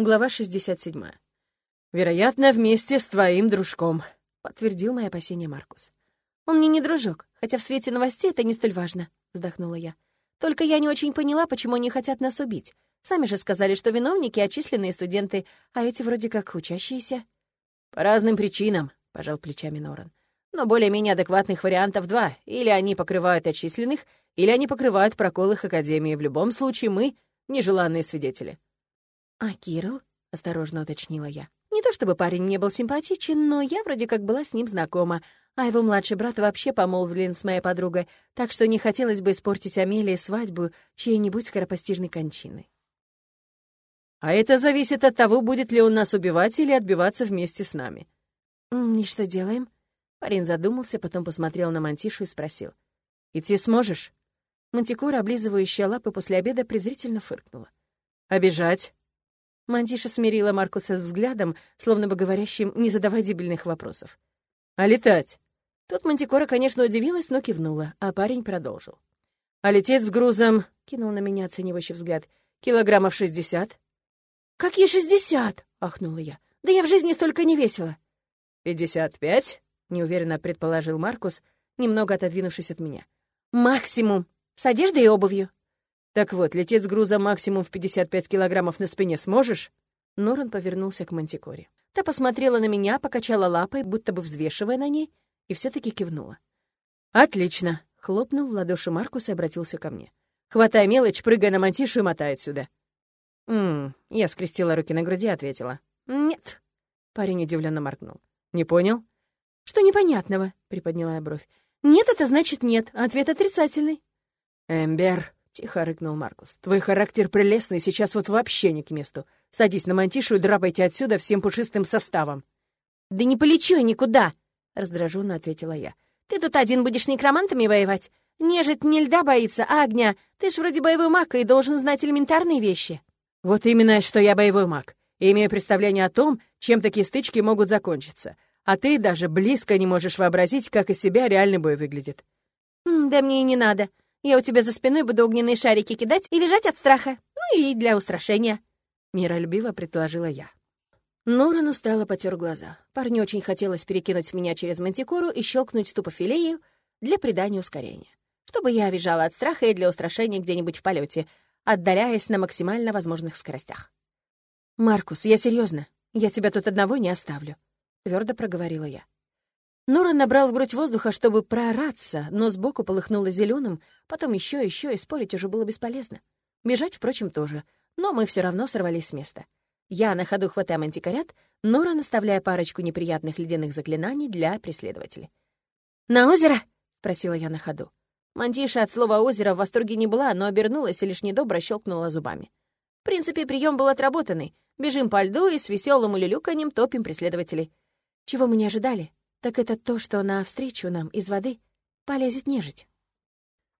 Глава 67. «Вероятно, вместе с твоим дружком», — подтвердил мои опасения Маркус. «Он мне не дружок, хотя в свете новостей это не столь важно», — вздохнула я. «Только я не очень поняла, почему они хотят нас убить. Сами же сказали, что виновники — отчисленные студенты, а эти вроде как учащиеся». «По разным причинам», — пожал плечами Норан. «Но более-менее адекватных вариантов два. Или они покрывают отчисленных, или они покрывают прокол их Академии. В любом случае мы — нежеланные свидетели». «А Кирилл?» — осторожно уточнила я. «Не то чтобы парень не был симпатичен, но я вроде как была с ним знакома, а его младший брат вообще помолвлен с моей подругой, так что не хотелось бы испортить Амелии свадьбу чьей-нибудь скоропостижной кончиной». «А это зависит от того, будет ли он нас убивать или отбиваться вместе с нами». «И что делаем?» Парень задумался, потом посмотрел на Мантишу и спросил. «Идти сможешь?» Мантикора, облизывающая лапы после обеда, презрительно фыркнула. «Обижать?» Мантиша смирила Маркуса взглядом, словно бы говорящим «не задавай дебильных вопросов». «А летать?» Тут Мантикора, конечно, удивилась, но кивнула, а парень продолжил. «А лететь с грузом?» — кинул на меня оценивающий взгляд. «Килограммов шестьдесят?» «Какие шестьдесят?» — ахнула я. «Да я в жизни столько не весила». «Пятьдесят пять?» — неуверенно предположил Маркус, немного отодвинувшись от меня. «Максимум! С одеждой и обувью!» «Так вот, лететь с грузом максимум в 55 килограммов на спине сможешь?» Норан повернулся к Мантикоре. Та посмотрела на меня, покачала лапой, будто бы взвешивая на ней, и все таки кивнула. «Отлично!» — хлопнул в ладоши Маркус и обратился ко мне. «Хватай мелочь, прыгай на мантишу и мотай отсюда». Я скрестила руки на груди и ответила. «Нет». Парень удивленно моргнул. «Не понял?» «Что непонятного?» — приподняла я бровь. «Нет, это значит нет. Ответ отрицательный». «Эмбер», Тихо рыкнул Маркус. «Твой характер прелестный, сейчас вот вообще не к месту. Садись на мантишу и драпайте отсюда всем пушистым составом». «Да не полечу я никуда!» — раздраженно ответила я. «Ты тут один будешь некромантами воевать? Нежить не льда боится, а огня. Ты ж вроде боевой маг и должен знать элементарные вещи». «Вот именно, что я боевой маг. И имею представление о том, чем такие стычки могут закончиться. А ты даже близко не можешь вообразить, как из себя реальный бой выглядит». «Да мне и не надо. Я у тебя за спиной буду огненные шарики кидать и визжать от страха. Ну и для устрашения», — миролюбиво предложила я. Норан устало потер глаза. Парню очень хотелось перекинуть меня через мантикору и щелкнуть тупофилею для придания ускорения. Чтобы я визжала от страха и для устрашения где-нибудь в полете, отдаляясь на максимально возможных скоростях. «Маркус, я серьезно, Я тебя тут одного не оставлю», — твердо проговорила я. Нора набрал в грудь воздуха, чтобы проораться, но сбоку полыхнуло зеленым, потом еще, еще, и спорить уже было бесполезно. Бежать, впрочем, тоже, но мы все равно сорвались с места. Я на ходу хватая мантикорят, Нора наставляя парочку неприятных ледяных заклинаний для преследователей. «На озеро?» — спросила я на ходу. Мантиша от слова «озеро» в восторге не была, но обернулась и лишь недобро щелкнула зубами. В принципе, прием был отработанный. Бежим по льду и с веселым улюлюканьем топим преследователей. Чего мы не ожидали, так это то, что навстречу нам из воды полезет нежить.